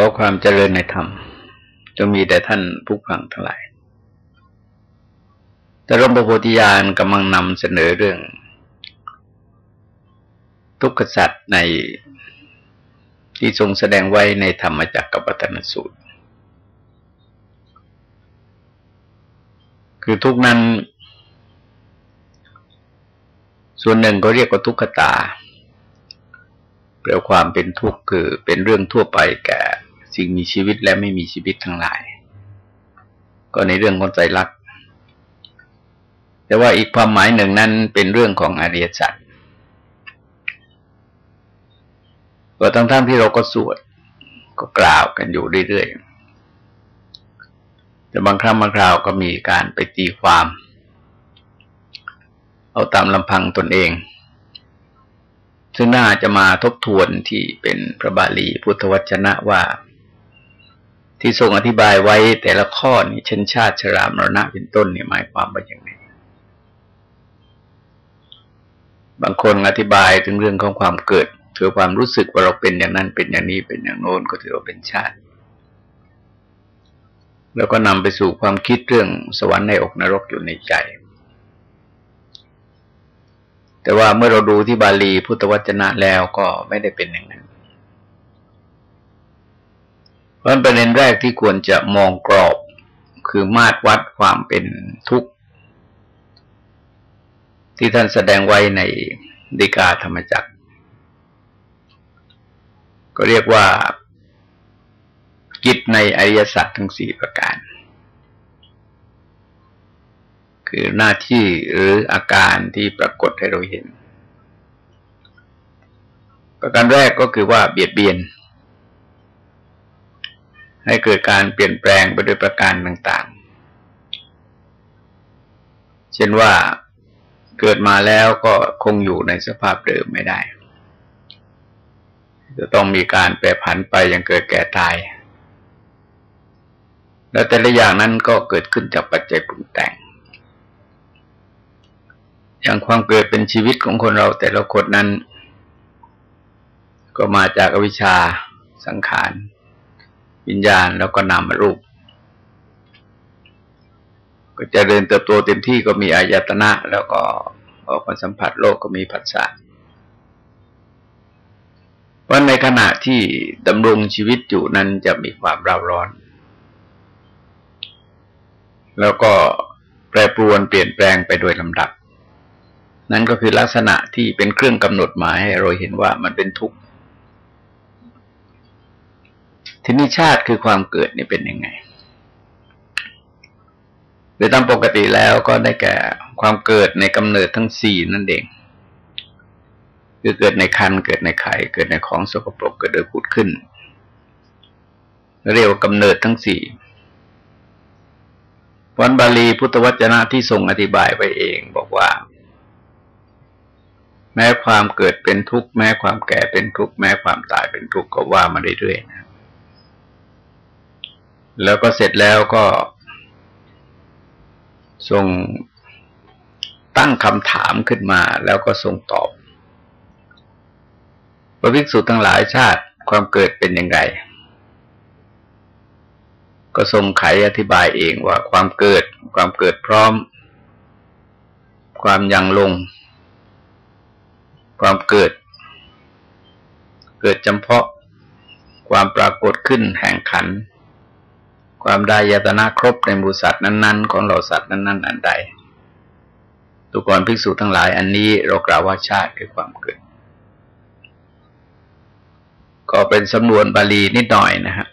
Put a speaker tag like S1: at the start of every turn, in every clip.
S1: ขอความเจริญในธรรมจงมีแต่ท่านผู้ฟังทั้งหลาย แต่รมปโพธิญาณกำลังนำเสนอเรื่อง ทุกขสัตว์ในที่ทรงแสดงไว้ในธรรมจักรกับปัตนสูตร คือทุกนั้น ส่วนหนึ่งก็เรียกว่าทุกขตาแปลความเป็นทุกข์คือเป็นเรื่องทั่วไปแก่ สิ่งมีชีวิตและไม่มีชีวิตทั้งหลาย ก็ในเรื่องของใจรักแต่ว่าอีกความหมายหนึ่งนั้นเป็นเรื่องของอริยสัจก็ทั้งๆทที่เราก็สวดก็กล่าวกันอยู่เรื่อยๆ แต่บางครั้งบางคราวก็มีการไปตีความ เอาตามลำพังตนเอง ซึ่งน่าจะมาทบทวนที่เป็นพระบาลีพุทธวจนะว่า ที่ทรงอธิบายไว้แต่ละข้อนี้เช่นชาติชรามรณะเป็นต้นเนี่ยหมายความว่าอย่างไรบางคนอธิบายถึงเรื่องของความเกิดคือความรู้สึกว่าเราเป็นอย่างนั้นเป็นอย่างนี้เป็นอย่างโน้นก็ถือว่าเป็นชาติ แล้วก็นำไปสู่ความคิดเรื่องสวรรค์ในอกนรกอยู่ในใจ แต่ว่าเมื่อเราดูที่บาลีพุทธวจนะแล้วก็ไม่ได้เป็นอย่างนั้น พราะประเด็นแรกที่ควรจะมองกรอบ คือมาตรวัดความเป็นทุกข์ที่ท่านแสดงไว้ในดีกาธรรมจักร ก็เรียกว่ากิจในอริยสัจทั้งสี่ประการ คือหน้าที่หรืออาการที่ปรากฏให้เราเห็น ประการแรกก็คือว่าเบียดเบียน ให้เกิดการเปลี่ยนแปลงไปด้วยประการต่าง ๆ เช่นว่าเกิดมาแล้วก็คงอยู่ในสภาพเดิมไม่ได้ จะต้องมีการแปรผันไปยังเกิดแก่ตาย แล้วแต่ละอย่างนั้นก็เกิดขึ้นจากปัจจัยปรุงแต่ง อย่างความเกิดเป็นชีวิตของคนเราแต่ละคนนั้น ก็มาจากอวิชชาสังขาร วิญญาณแล้วก็นามรูป ก็จะเดินเติบโตเต็มที่ก็มีอายตนะ แล้วก็ออกมาสัมผัสโลกก็มีผัสสะว่าในขณะที่ดำรงชีวิตอยู่นั้นจะมีความร้าร้อน แล้วก็แปรปรวนเปลี่ยนแปลงไปโดยลำดับ นั่นก็คือลักษณะที่เป็นเครื่องกำหนดหมายให้เราเห็นว่ามันเป็นทุกข์ ทีนี้ชาติคือความเกิดนี่เป็นยังไงโดยตามปกติแล้วก็ได้แก่ความเกิดในกำเนิดทั้งสี่นั่นเอง คือเกิดในคันเกิดในไข่เกิดในของสกปรกเกิดโดยผุดขึ้น เรียกว่ากำเนิดทั้งสี่วันบาลีพุทธวจนะที่ทรงอธิบายไปเองบอกว่า แม้ความเกิดเป็นทุกข์แม้ความแก่เป็นทุกข์แม้ความตายเป็นทุกข์ก็ว่ามาเรื่อยๆนะ แล้วก็เสร็จแล้วก็ทรงตั้งคำถามขึ้นมา แล้วก็ทรงตอบพระภิกษุทั้งหลายชาติความเกิดเป็นยังไง ก็ทรงไขอธิบายเองว่าความเกิด ความเกิดพร้อม ความยังลง ความเกิด เกิดจำเพาะ ความปรากฏขึ้นแห่งขัน ความได้ยตนาครบในมูสัตว์นั้นๆ ของเราสัตว์นั้นๆอันใดตุกรภิกษุทั้งหลายอันนี้เรากล่าวว่าชาติคือความเกิด ก็เป็นสำนวนบาลีนิดหน่อยนะฮะ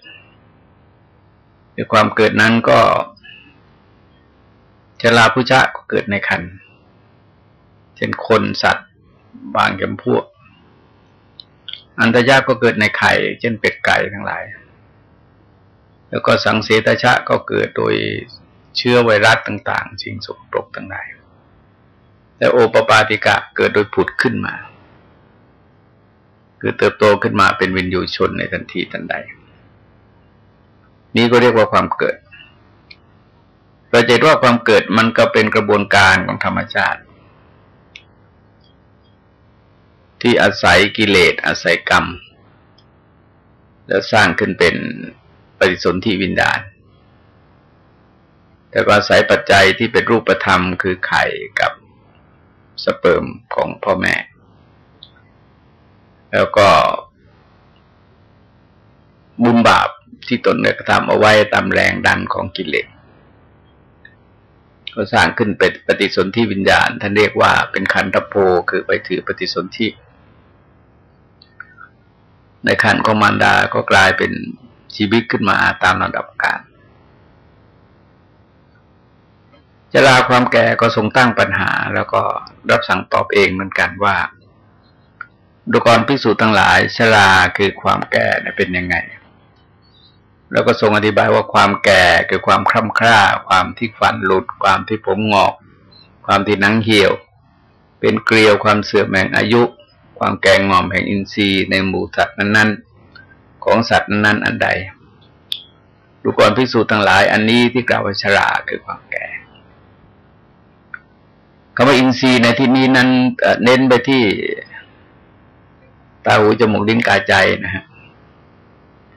S1: คือความเกิดนั้นก็ชลาพุชะก็เกิดในคันเช่นคนสัตว์บางจำพวก อันตรยาก็เกิดในไข่ เช่นเป็ดไก่ทั้งหลาย แล้วก็สังเสตชะก็เกิดโดยเชื้อไวรัสต่างๆสิ่งสกปรกต่างๆแต่โอปปาติกะเกิดโดยผุดขึ้นมา คือเติบโตขึ้นมาเป็นวินยูชนในทันทีทันใด นี้ก็เรียกว่าความเกิดเราจะว่าความเกิดมันก็เป็นกระบวนการของธรรมชาติ ที่อาศัยกิเลสอาศัยกรรม แล้วสร้างขึ้นเป็น ปฏิสนธิวิญญาณ แต่ก็อาศัยปัจจัยที่เป็นรูปธรรมคือไข่กับสเปิร์มของพ่อแม่ แล้วก็บุญบาปที่ตนเนี่ยกระทำเอาไว้ตามแรงดันของกิเลสก็สร้างขึ้นเป็นปฏิสนธิวิญญาณ ท่านเรียกว่าเป็นขันธโพคือไปถือปฏิสนธิในขันของมารดาก็กลายเป็น ชีวิตขึ้นมาตามลำดับการจราความแก่ก็ทรงตั้งปัญหา แล้วก็รับสั่งตอบเองเหมือนกันว่าดูกรพิสูจน์ทั้งหลายชราคือความแก่เป็นยังไง แล้วก็ทรงอธิบายว่าความแก่คือความคร่ำคร่า ความที่ฟันหลุด ความที่ผมงอก ความที่นังเหี่ยว เป็นเกลียวความเสื่อมแห่งอายุ ความแก่งอมแห่งอินทรีย์ในหมู่สัตว์นั้นๆ ของสัตว์นั้นอันใดดูกรพิสูจน์ทั้งหลาย อันนี้ที่กล่าวว่าชราคือความแก่คำว่าอินทรีย์ในที่นี้นั้นเน้นไปที่ตาหูจมูกลิ้นกายใจนะฮะ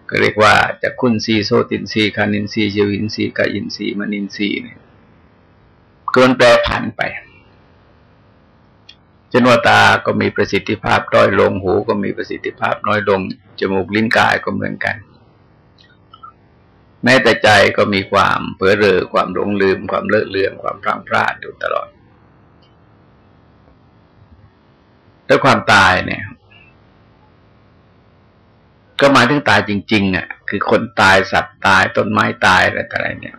S1: ก็เรียกว่าจักขุนทรีย์โสตินทรีย์ฆานินทรีย์ชิวหินทรีย์กายินทรีย์มนินทรีย์เนี่ยเกินแปรผันไป จนว่าตาก็มีประสิทธิภาพด้อยลง หูก็มีประสิทธิภาพน้อยลง จมูกลิ้นกายก็เหมือนกัน แม้แต่ใจก็มีความเผลอเรอความหลงลืม ความเลอะเลือนความพลาดพลาดอยู่ตลอดแล้วความตายเนี่ย ก็หมายถึงตายจริง ๆ อะ คือคนตายสัตว์ตายต้นไม้ตายอะไรต่ออะไรเนี่ย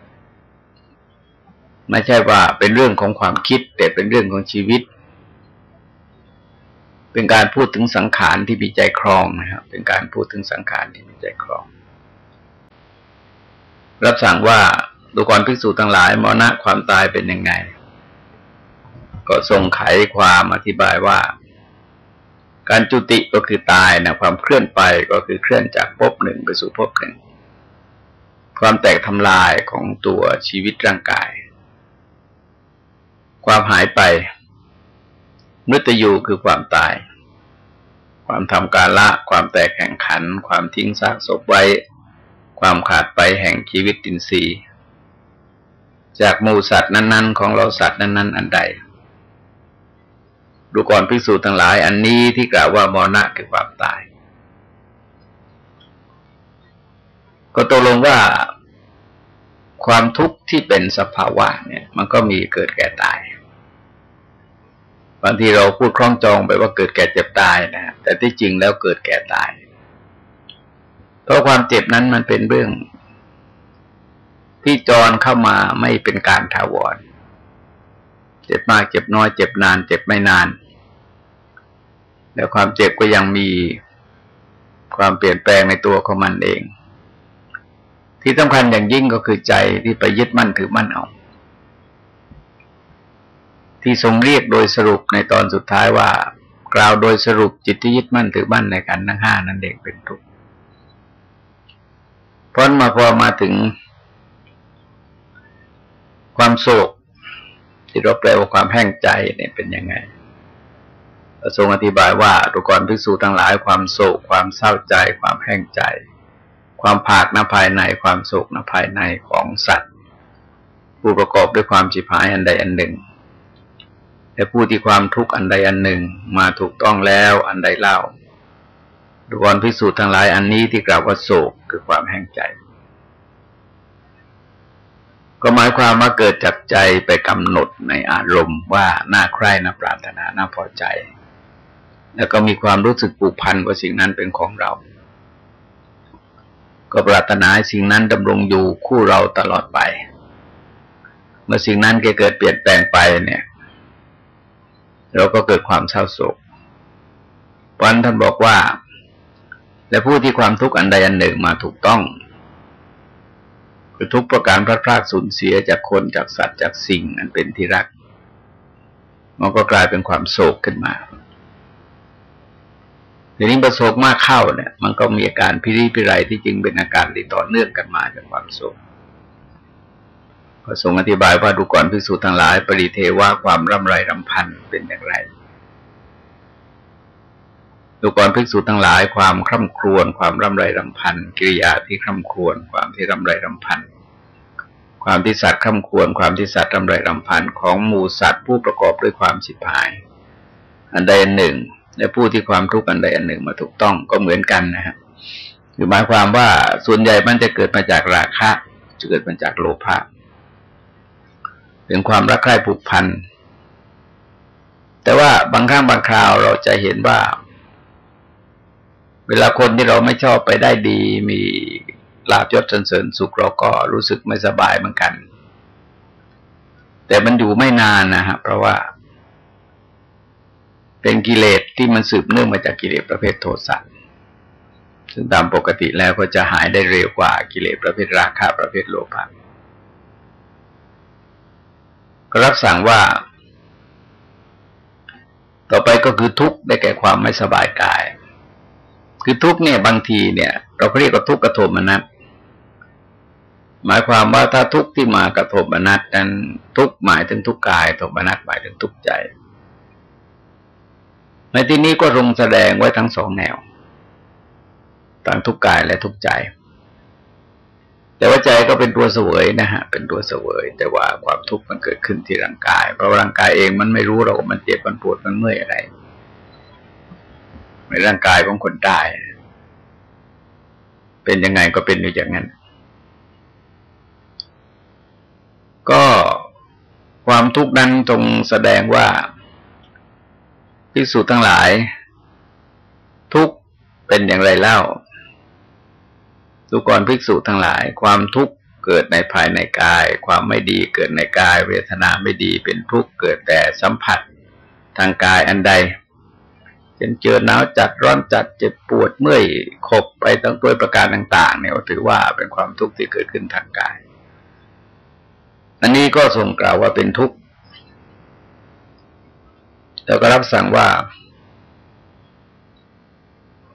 S1: ไม่ใช่ว่าเป็นเรื่องของความคิด แต่เป็นเรื่องของชีวิต เป็นการพูดถึงสังขารที่มีใจครองนะครับ เป็นการพูดถึงสังขารที่มีใจครอง รับสั่งว่าดูกรภิกษุทั้งหลายมรณะความตายเป็นยังไง ก็ทรงไขความอธิบายว่า การจุติก็คือตายนะความเคลื่อนไปก็คือเคลื่อนจากภพหนึ่งไปสู่ภพหนึ่ง ความแตกทำลายของตัวชีวิตร่างกาย ความหายไปมฤตยูคือความตาย ความทำการละ ความแตกแข่งขัน ความทิ้งซากศพไว้ ความขาดไปแห่งชีวิตตินทรีย์จากมูสัตว์นั้น ๆ ของเราสัตว์นั้น ๆ อันใด ดูก่อนพิสูจน์ทั้งหลาย อันนี้ที่กล่าวว่ามรณะคือความตาย ก็ตกลงว่าความทุกข์ที่เป็นสภาวะเนี่ย มันก็มีเกิดแก่ตาย บางทีเราพูดคล้องจองไปว่าเกิดแก่เจ็บตายนะแต่ที่จริงแล้วเกิดแก่ตาย เพราะความเจ็บนั้นมันเป็นเรื่อง ที่จรเข้ามาไม่เป็นการถาวร เจ็บมากเจ็บน้อย เจ็บนาน เจ็บไม่นาน แล้วความเจ็บก็ยังมีความเปลี่ยนแปลงในตัวของมันเอง ที่สำคัญอย่างยิ่งก็คือใจที่ไปยึดมั่นถือมั่นเอา ที่ทรงเรียกโดยสรุปในตอนสุดท้ายว่า กล่าวโดยสรุปจิตที่ยึดมั่นถือมั่นในการทั้งห้านั้นเองเป็นทุกข์เพราะมาพอมาถึง ความโศก ที่เราแปลว่าความแห้งใจเนี่ยเป็นยังไงทรงอธิบายว่าตุกรภิกษุทั้งหลายความโศก ความเศร้าใจ ความแห้งใจ ความผากนาภายใน ความโศกนาภายในของสัตว์ผู้ประกอบด้วยความจิบหายอันใดอันหนึ่ง แต่ผู้ที่ความทุกข์อันใดอันหนึ่งมาถูกต้องแล้วอันใดเล่าดุกรภิกษุทั้งหลายอันนี้ที่กล่าวว่าโศกคือความแห้งใจ ก็หมายความว่าเกิดจากใจไปกำหนดในอารมณ์ว่าน่าใคร่น่าปรารถนาน่าพอใจ แล้วก็มีความรู้สึกผูกพันว่าสิ่งนั้นเป็นของเรา ก็ปรารถนาสิ่งนั้นดำรงอยู่คู่เราตลอดไป เมื่อสิ่งนั้นเกิดเปลี่ยนแปลงไปเนี่ย เราก็เกิดความเศร้าโศกวันท่านบอกว่า และผู้ที่ความทุกข์อันใดอันหนึ่งมาถูกต้องคือทุกประการพลาดพลาดสูญเสียจากคนจากสัตว์จากสิ่งอันเป็นที่รัก มันก็กลายเป็นความโศกขึ้นมาทีนี้ประโศกมากเข้าเนี่ย มันก็มีอาการพิริพิไรที่จริงเป็นอาการที่ต่อเนื่องกันมาจากความโศก พระสงฆ์อธิบายว่าดูก่อนพิสูจน์ทั้งหลาย ปริเทว่าความร่ำไรรำพันเป็นอย่างไร ดูกรภิกษุทั้งหลาย ความคร่ำครวญความร่ำไรรำพันกิริยาที่คร่ำครวญความที่ร่ำไรรำพันความที่สัตว์คร่ำครวญความที่สัตว์ร่ำไรรำพันของหมู่สัตว์ผู้ประกอบด้วยความสิบหาย อันใดอันหนึ่ง และผู้ที่ความทุกข์อันใดอันหนึ่งมาถูกต้องก็เหมือนกันนะครับคือหมายความว่าส่วนใหญ่มันจะเกิดมาจากราคะจะเกิดมาจากโลภะ เป็นความรักใคร่ผูกพัน แต่ว่าบางครั้งบางคราวเราจะเห็นว่า เวลาคนที่เราไม่ชอบไปได้ดี มีลาบยศสนเสริญสุขเราก็รู้สึกไม่สบายเหมือนกัน แต่มันอยู่ไม่นานนะฮะเพราะว่า เป็นกิเลสที่มันสืบเนื่องมาจากกิเลสประเภทโทสะซึ่งตามปกติแล้วก็จะหายได้เร็วกว่ากิเลสประเภทราคะประเภทโลภะ ก็รับสั่งว่า ต่อไปก็คือทุกข์ได้แก่ความไม่สบายกาย คือทุกข์เนี่ยบางทีเนี่ย เราเรียกว่าทุกข์กระทมนัตหมายความว่าถ้าทุกข์ที่มากระทบมนัตนั้นทุกข์หมายถึงทุกข์กายโทมนัตหมายถึงทุกข์ใจ ในที่นี้ก็ทรงแสดงไว้ทั้งสองแนวทั้งทุกข์กายและทุกข์ใจ แต่ว่าใจก็เป็นตัวเสวยนะฮะ เป็นตัวเสวย แต่ว่าความทุกข์มันเกิดขึ้นที่ร่างกาย เพราะร่างกายเองมันไม่รู้เรามันเจ็บ มันปวด มันเมื่อยอะไร ในร่างกายของคนตาย เป็นยังไงก็เป็นอยู่อย่างนั้น ก็ความทุกข์นั้นตรงแสดงว่าพิสูจน์ทั้งหลาย ทุกเป็นอย่างไรเล่า ดูก่อนภิกษุทั้งหลาย ความทุกข์เกิดในภายในกาย ความไม่ดีเกิดในกาย เวทนาไม่ดีเป็นทุกข์เกิดแต่สัมผัสทางกายอันใดเป็นเจอหนาวจัดร้อนจัดเจ็บปวดเมื่อยขบไปตั้งด้วยประการต่าง ๆ เนี่ยถือว่าเป็นความทุกข์ที่เกิดขึ้นทางกาย อันนี้ก็ทรงกล่าวว่าเป็นทุกข์แล้วก็รับสั่งว่า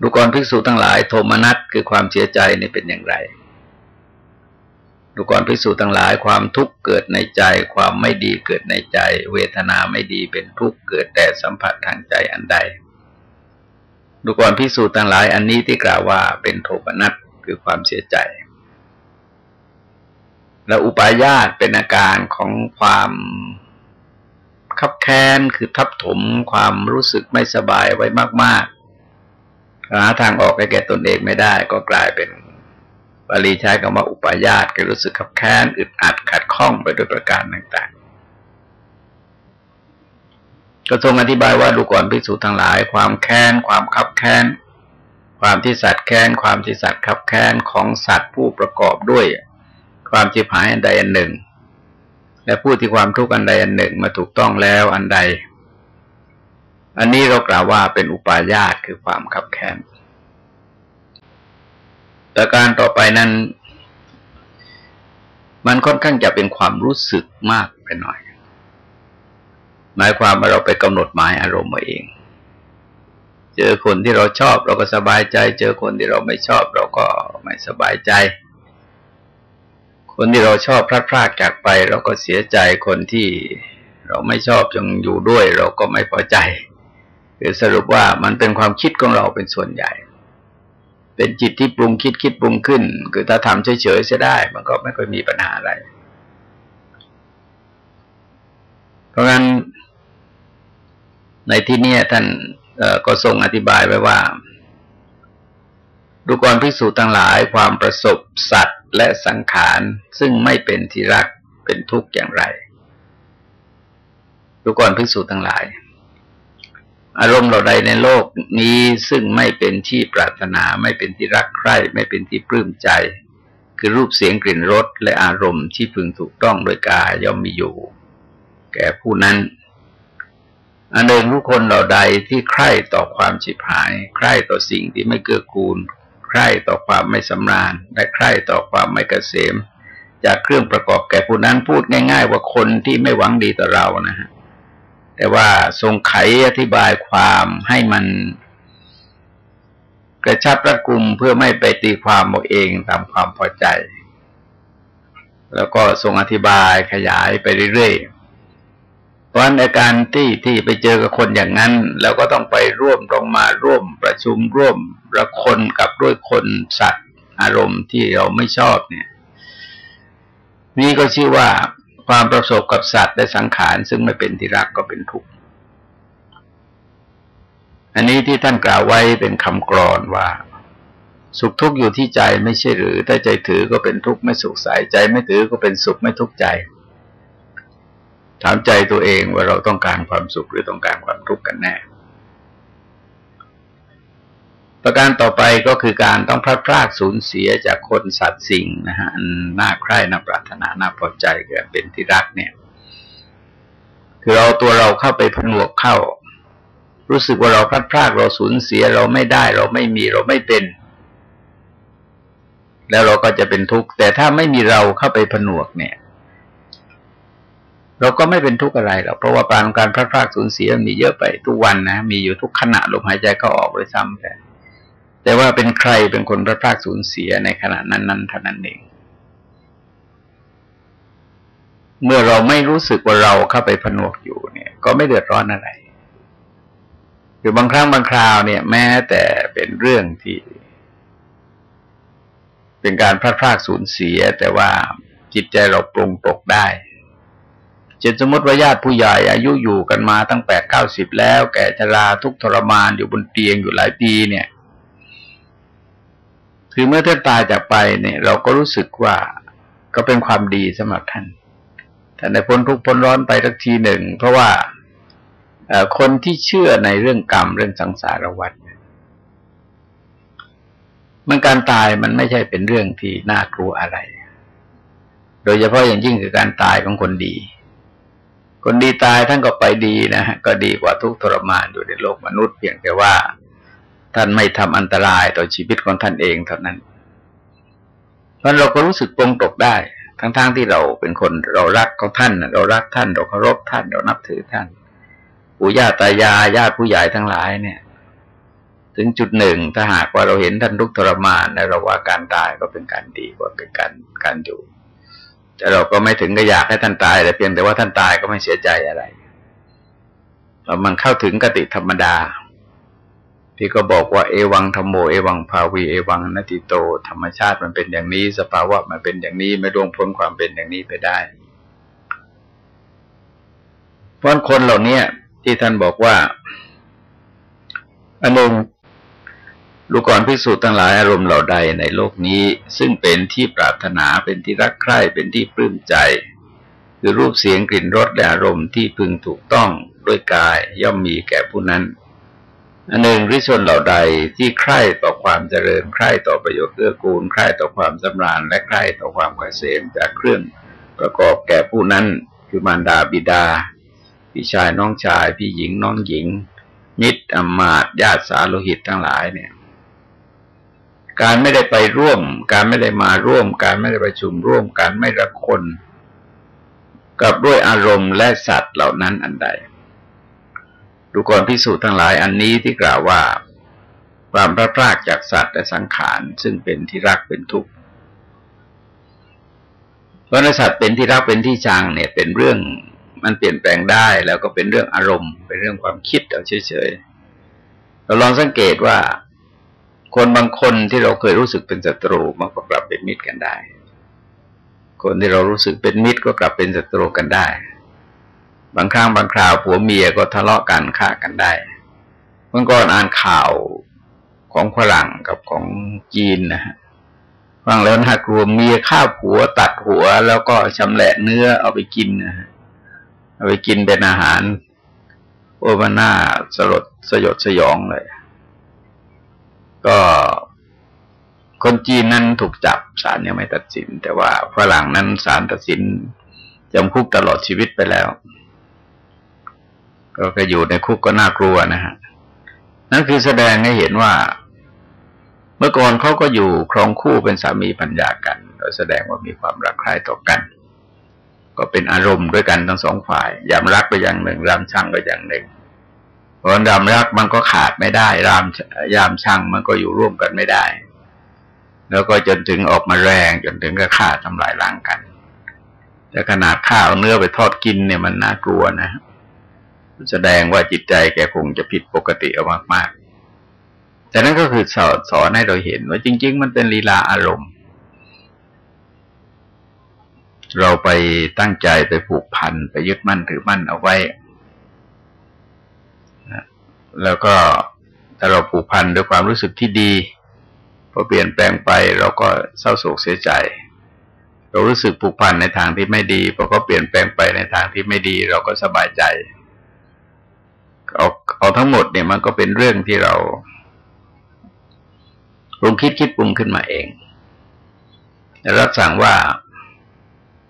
S1: ดูกรภิกษุทั้งหลายโทมนัสคือความเสียใจนี่เป็นอย่างไรดูกรภิกษุทั้งหลายความทุกข์เกิดในใจ ความไม่ดีเกิดในใจ เวทนาไม่ดีเป็นทุกข์เกิดแต่สัมผัสทางใจอันใดดูกรภิกษุทั้งหลายอันนี้ที่กล่าวว่าเป็นโทมนัสคือความเสียใจ และอุปายาตเป็นอาการของความขับแค้นคือทับถมความรู้สึกไม่สบายไว้มาก หาทางออกให้แก่ตนเองไม่ได้ ก็กลายเป็นบาลีใช้คำว่าอุปายาตก็รู้สึกขับแค้นอึดอัดขัดข้องไปด้วยประการต่างๆ ก็ทรงอธิบายว่าดูก่อนพิสูจน์ทั้งหลาย ความแค้น ความขับแค้น ความที่สัตว์แค้น ความที่สัตว์ขับแค้นของสัตว์ผู้ประกอบด้วย ความจิบหายอันใดอันหนึ่ง และผู้ที่ความทุกข์อันใดอันหนึ่งมาถูกต้องแล้วอันใด อันนี้เรากล่าวว่าเป็นอุปาญาตคือความขับแค้นแต่การต่อไปนั้น มันค่อนข้างจะเป็นความรู้สึกมากไปหน่อย หมายความว่าเราไปกำหนดหมายอารมณ์มาเอง เจอคนที่เราชอบเราก็สบายใจ เจอคนที่เราไม่ชอบเราก็ไม่สบายใจ คนที่เราชอบพลาดพลาดจากไป เราก็เสียใจคนที่เราไม่ชอบจงอยู่ด้วย เราก็ไม่พอใจ สรุปว่ามันเป็นความคิดของเราเป็นส่วนใหญ่ เป็นจิตที่ปรุงคิดคิดปรุงขึ้น คือถ้าทำเฉยๆเสียได้ มันก็ไม่ค่อยมีปัญหาอะไร เพราะงั้นในที่นี้ท่านก็ทรงอธิบายไว้ว่า ดูกรพิสูจน์ทั้งหลายความประสบสัตว์และสังขาร ซึ่งไม่เป็นที่รักเป็นทุกข์อย่างไรดูกรพิสูจน์ทั้งหลาย อารมณ์เราใดในโลกนี้ซึ่งไม่เป็นที่ปรารถนาไม่เป็นที่รักใคร่ไม่เป็นที่ปลื้มใจ คือรูปเสียงกลิ่นรสและอารมณ์ที่พึงถูกต้องโดยกายย่อมมีอยู่ แก่ผู้นั้นอันเดิมผู้คนเราใดที่ใคร่ต่อความฉิบหาย ใคร่ต่อสิ่งที่ไม่เกื้อกูล ใคร่ต่อความไม่สำราญ และใคร่ต่อความไม่เกษม จากเครื่องประกอบแก่ผู้นั้นพูดง่าย ๆ ว่าคนที่ไม่หวังดีต่อเรานะฮะ แต่ว่าทรงไขอธิบายความให้มันกระชับระกุมเพื่อไม่ไปตีความเอาเองตามความพอใจ แล้วก็ทรงอธิบายขยายไปเรื่อยๆ เพราะในการที่ที่ไปเจอกับคนอย่างนั้นเราก็ต้องไปร่วมต้องมาร่วมประชุมร่วมระคนกับด้วยคนสัตว์อารมณ์ที่เราไม่ชอบเนี่ย นี่ก็ชื่อว่า ความประสบกับสัตว์และสังขารซึ่งไม่เป็นที่รักก็เป็นทุกข์ อันนี้ที่ท่านกล่าวไว้เป็นคำกรอนว่า สุขทุกข์อยู่ที่ใจไม่ใช่หรือ ถ้าใจถือก็เป็นทุกข์ไม่สุขสายใจไม่ถือก็เป็นสุขไม่ทุกข์ใจ ถามใจตัวเองว่าเราต้องการความสุขหรือต้องการความทุกข์กันแน่ ประการต่อไปก็คือการต้องพลาดพลาดสูญเสียจากคนสัตว์สิ่งนะฮะน่าใคร่น่าปรารถนาน่าพอใจเกิดเป็นที่รักเนี่ย คือเราตัวเราเข้าไปผนวกเข้า รู้สึกว่าเราพลาดพลาดเราสูญเสียเราไม่ได้เราไม่มีเราไม่เป็น แล้วเราก็จะเป็นทุกข์แต่ถ้าไม่มีเราเข้าไปผนวกเนี่ย เราก็ไม่เป็นทุกข์อะไรหรอกเพราะว่าการการพลาดพลาดสูญเสียมีเยอะไปทุกวันนะมีอยู่ทุกขณะลมหายใจเข้าออกเลยซ้ำแต่ แต่ว่าเป็นใครเป็นคนพลาดพลาดสูญเสียในขณะนั้นนั้นเท่านั้นเอง เมื่อเราไม่รู้สึกว่าเราเข้าไปผนวกอยู่เนี่ย ก็ไม่เดือดร้อนอะไรคือบางครั้งบางคราวเนี่ย แม้แต่เป็นเรื่องที่ เป็นการพลาดพลาดสูญเสีย แต่ว่าจิตใจเราปรงตกได้เช่นสมมติว่าญาติผู้ใหญ่ อายุอยู่กันมาตั้งแปดเก้าสิบแล้ว แก่ชราทุกทรมานอยู่บนเตียงอยู่หลายปีเนี่ย คือเมื่อท่านตายจากไปเนี่ย เราก็รู้สึกว่าก็เป็นความดีสำหรับท่านท่านได้พ้นทุกข์พ้นร้อนไปทักทีหนึ่ง เพราะว่าคนที่เชื่อในเรื่องกรรมเรื่องสังสารวัฏมันการตายมันไม่ใช่เป็นเรื่องที่น่ากลัวอะไร โดยเฉพาะอย่างยิ่งคือการตายของคนดี คนดีตายท่านก็ไปดีนะฮะก็ดีกว่าทุกทรมานอยู่ในโลกมนุษย์เพียงแต่ว่า ท่านไม่ทำอันตรายต่อชีวิตของท่านเองเท่านั้น เพราะเราก็รู้สึกปรงตกได้ ทั้งๆทที่เราเป็นคนเรารักของท่าน เรารักท่าน เราเคารพท่านเรานับถือท่านปู่ย่าตายายญาติผู้ใหญ่ทั้งหลายเนี่ย ถึงจุดหนึ่งถ้าหากว่าเราเห็นท่านทุกทรมานในเราว่าการตายก็เป็นการดีกว่าเป็นการการอยู่ แต่เราก็ไม่ถึงก็อยากให้ท่านตายแต่เพียงแต่ว่าท่านตายก็ไม่เสียใจอะไรเรามันเข้าถึงกติธรรมดา ที่ก็บอกว่าเอวังธรรมโมเอวังภาวีเอวังนติโต ธรรมชาติมันเป็นอย่างนี้ สภาวะมันเป็นอย่างนี้ไม่ล่วงพ้นความเป็นอย่างนี้ไปได้ เพราะคนเหล่านี้ที่ท่านบอกว่าอันหนึ่งดูก่อนพิสูจน์ทั้งหลายอารมณ์เหล่าใดในโลกนี้ ซึ่งเป็นที่ปรารถนาเป็นที่รักใคร่เป็นที่ปลื้มใจ คือรูปเสียงกลิ่นรสและอารมณ์ที่พึงถูกต้องด้วยกายย่อมมีแก่ผู้นั้น อันหนึ่งริชนเหล่าใดที่ใคร่ต่อความเจริญใคร่ต่อประโยชน์เกื้อกูลใคร่ต่อความสำราญและใคร่ต่อความเกษมจากเครื่องประกอบแก่ผู้นั้นคือมารดาบิดา พี่ชายน้องชาย พี่หญิงน้องหญิง มิตรอมาตญาติสาโลหิตทั้งหลายเนี่ย การไม่ได้ไปร่วม การไม่ได้มาร่วม การไม่ได้ประชุมร่วม การไม่รักคน กับด้วยอารมณ์และสัตว์เหล่านั้นอันใด ดูก่อนพิสูจน์ทั้งหลายอันนี้ที่กล่าวว่าความพระพรากจากสัตว์และสังขารซึ่งเป็นที่รักเป็นทุกข์เพราะในสัตว์เป็นที่รักเป็นที่ชังเนี่ย เป็นเรื่องมันเปลี่ยนแปลงได้แล้วก็เป็นเรื่องอารมณ์ เป็นเรื่องความคิดเอาเฉยๆเราลองสังเกตว่า คนบางคนที่เราเคยรู้สึกเป็นศัตรูมันก็กลับเป็นมิตรกันได้ คนที่เรารู้สึกเป็นมิตรก็กลับเป็นศัตรูกันได้ บางครั้งบางคราวผัวเมียก็ทะเลาะกันฆ่ากันได้เมื่อก่อนอ่านข่าวของฝรั่งกับของจีนนะฮะฟังแล้วน่ากลัวเมียฆ่าผัวตัดหัว แล้วก็ชำแหละเนื้อเอาไปกินนะฮะเอาไปกินเป็นอาหาร โอ้มันน่าสลดสยดสยองเลย ก็คนจีนนั้นถูกจับศาลยังไม่ตัดสิน แต่ว่าฝรั่งนั้นศาลตัดสินจำคุกตลอดชีวิตไปแล้ว ก็อยู่ในคุกก็น่ากลัวนะฮะนั่นคือแสดงให้เห็นว่า เมื่อก่อนเขาก็อยู่ครองคู่เป็นสามีปัญญากันแสดงว่ามีความรักใคร่ต่อกัน ก็เป็นอารมณ์ด้วยกันทั้งสองฝ่ายยามรักก็อย่างหนึ่ง รามชังก็อย่างหนึ่งเพราะยามรักมันก็ขาดไม่ได้ รามยามชังมันก็อยู่ร่วมกันไม่ได้ แล้วก็จนถึงออกมาแรงจนถึงก็ฆ่าทำลายล้างกันแต่ขนาดข้าวเนื้อไปทอดกินเนี่ยมันน่ากลัวนะ แสดงว่าจิตใจแกคงจะผิดปกติเอามากๆ แต่นั่นก็คือสอนสอนให้เราเห็นว่าจริง ๆ มันเป็นลีลาอารมณ์ เราไปตั้งใจไปผูกพันไปยึดมั่นถือมั่นเอาไว้ แล้วก็ถ้าเราผูกพันด้วยความรู้สึกที่ดีพอเปลี่ยนแปลงไปเราก็เศร้าโศกเสียใจ เรารู้สึกผูกพันในทางที่ไม่ดีพอเขาเปลี่ยนแปลงไปในทางที่ไม่ดี เราก็สบายใจ เอาเอาทั้งหมดเนี่ยมันก็เป็นเรื่องที่เราปรุงคิดคิดปรุงขึ้นมาเองรับสั่งว่า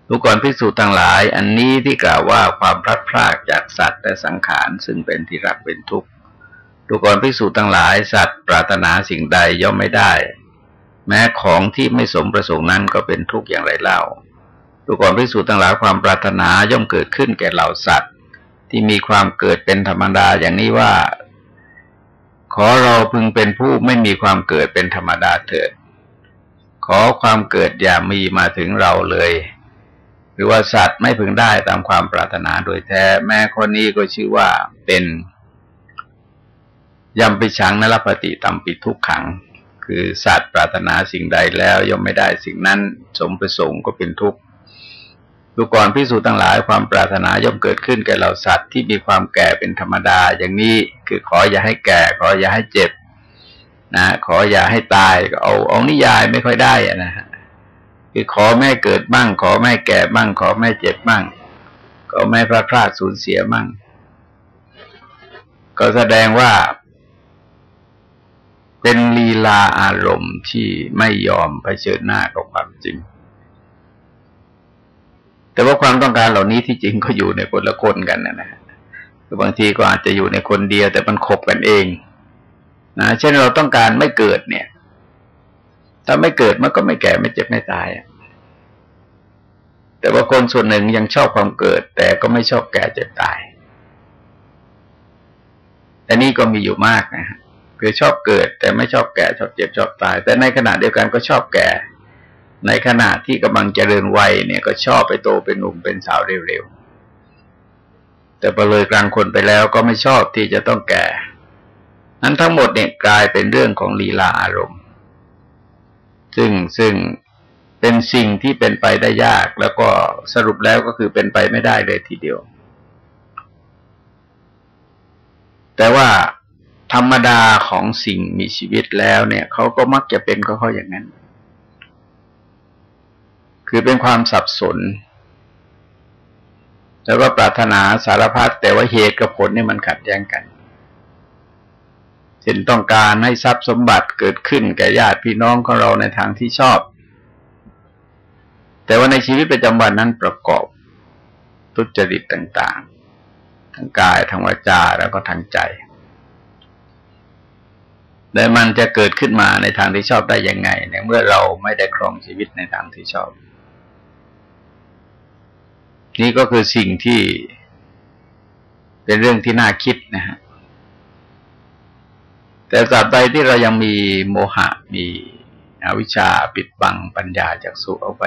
S1: ทุกคนพิสูจน์ทั้งหลาย อันนี้ที่กล่าวว่าความพลัดพรากจากสัตว์และสังขารซึ่งเป็นที่รักเป็นทุกข์ทุกคนพิสูจน์ทั้งหลาย สัตว์ปรารถนาสิ่งใดย่อมไม่ได้ แม้ของที่ไม่สมประสงค์นั้นก็เป็นทุกข์อย่างไรเล่าทุกคนพิสูจน์ทั้งหลายความปรารถนาย่อมเกิดขึ้นแก่เหล่าสัตว์ ที่มีความเกิดเป็นธรรมดาอย่างนี้ว่า ขอเราพึงเป็นผู้ไม่มีความเกิดเป็นธรรมดาเถิด ขอความเกิดอย่ามีมาถึงเราเลย หรือว่าสัตว์ไม่พึงได้ตามความปรารถนาโดยแท้ แม้คนนี้ก็ชื่อว่าเป็นยำปิชังนรปฏิตัมปิทุกขัง คือสัตว์ปรารถนาสิ่งใดแล้วย่อมไม่ได้สิ่งนั้น สมประสงค์ก็เป็นทุกข์ ดูก่อนพิสูจน์ทั้งหลายความปรารถนาย่อมเกิดขึ้นแก่เราสัตว์ที่มีความแก่เป็นธรรมดาอย่างนี้คือขออย่าให้แก่ ขออย่าให้เจ็บ นะ ขออย่าให้ตายเอาเอานิยายไม่ค่อยได้อะนะฮะคือขอแม่เกิดบ้าง ขอแม่แก่บ้าง ขอแม่เจ็บบ้างขอแม่พระพลาดสูญเสียบ้างก็แสดงว่า เป็นลีลาอารมณ์ที่ไม่ยอมเผชิญหน้ากับความจริง แต่ว่าความต้องการเหล่านี้ที่จริงก็อยู่ในคนละคนกันนะนะคือบางทีก็อาจจะอยู่ในคนเดียว แต่มันคบกันเองนะเช่นเราต้องการไม่เกิดเนี่ย ถ้าไม่เกิดมันก็ไม่แก่ไม่เจ็บไม่ตายแต่ว่าคนส่วนหนึ่งยังชอบความเกิด แต่ก็ไม่ชอบแก่เจ็บตายอันนี้ก็มีอยู่มากนะฮะคือชอบเกิด แต่ไม่ชอบแก่ชอบเจ็บชอบตาย แต่ในขณะเดียวกันก็ชอบแก่ ในขณะที่กำลังเจริญวัยเนี่ยก็ชอบไปโตเป็นหนุ่มเป็นสาวเร็วๆ แต่พอเลยกลางคนไปแล้วก็ไม่ชอบที่จะต้องแก่ นั้นทั้งหมดเนี่ยกลายเป็นเรื่องของลีลาอารมณ์ ซึ่งซึ่งเป็นสิ่งที่เป็นไปได้ยาก แล้วก็สรุปแล้วก็คือเป็นไปไม่ได้เลยทีเดียว แต่ว่าธรรมดาของสิ่งมีชีวิตแล้วเนี่ยเขาก็มักจะเป็นก็เขาอย่างนั้น คือเป็นความสับสน แล้วก็ปรารถนาสารพัดแต่ว่าเหตุกับผลเนี่ยมันขัดแย้งกันเช่นต้องการให้ทรัพย์สมบัติเกิดขึ้นแก่ญาติพี่น้องของเราในทางที่ชอบ แต่ว่าในชีวิตประจำวันนั้นประกอบทุจริตต่างๆทั้งกายทั้งวาจาแล้วก็ทางใจและมันจะเกิดขึ้นมาในทางที่ชอบได้ยังไงในเมื่อเราไม่ได้ครองชีวิตในทางที่ชอบ นี่ก็คือสิ่งที่เป็นเรื่องที่น่าคิดนะฮะ แต่ตราบใดที่เรายังมีโมหะมีอวิชชาปิดบังปัญญาจากสุเอาไป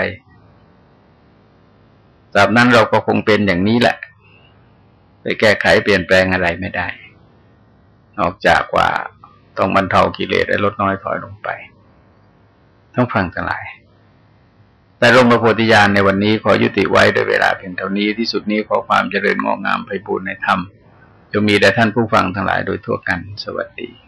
S1: ตราบนั้นเราก็คงเป็นอย่างนี้แหละ ไปแก้ไขเปลี่ยนแปลงอะไรไม่ได้ นอกจากว่าต้องบรรเทากิเลสและลดน้อยถอยลงไป ต้องฟังทั้งหลาย แต่ลงประโพธิญาณในวันนี้ขอยุติไว้ด้วยเวลาเพียงเท่านี้ที่สุดนี้ขอความเจริญงอกงามไปบูรณนธรรมจะมีแด่ท่านผู้ฟังทั้งหลายโดยทั่วกัน สวัสดี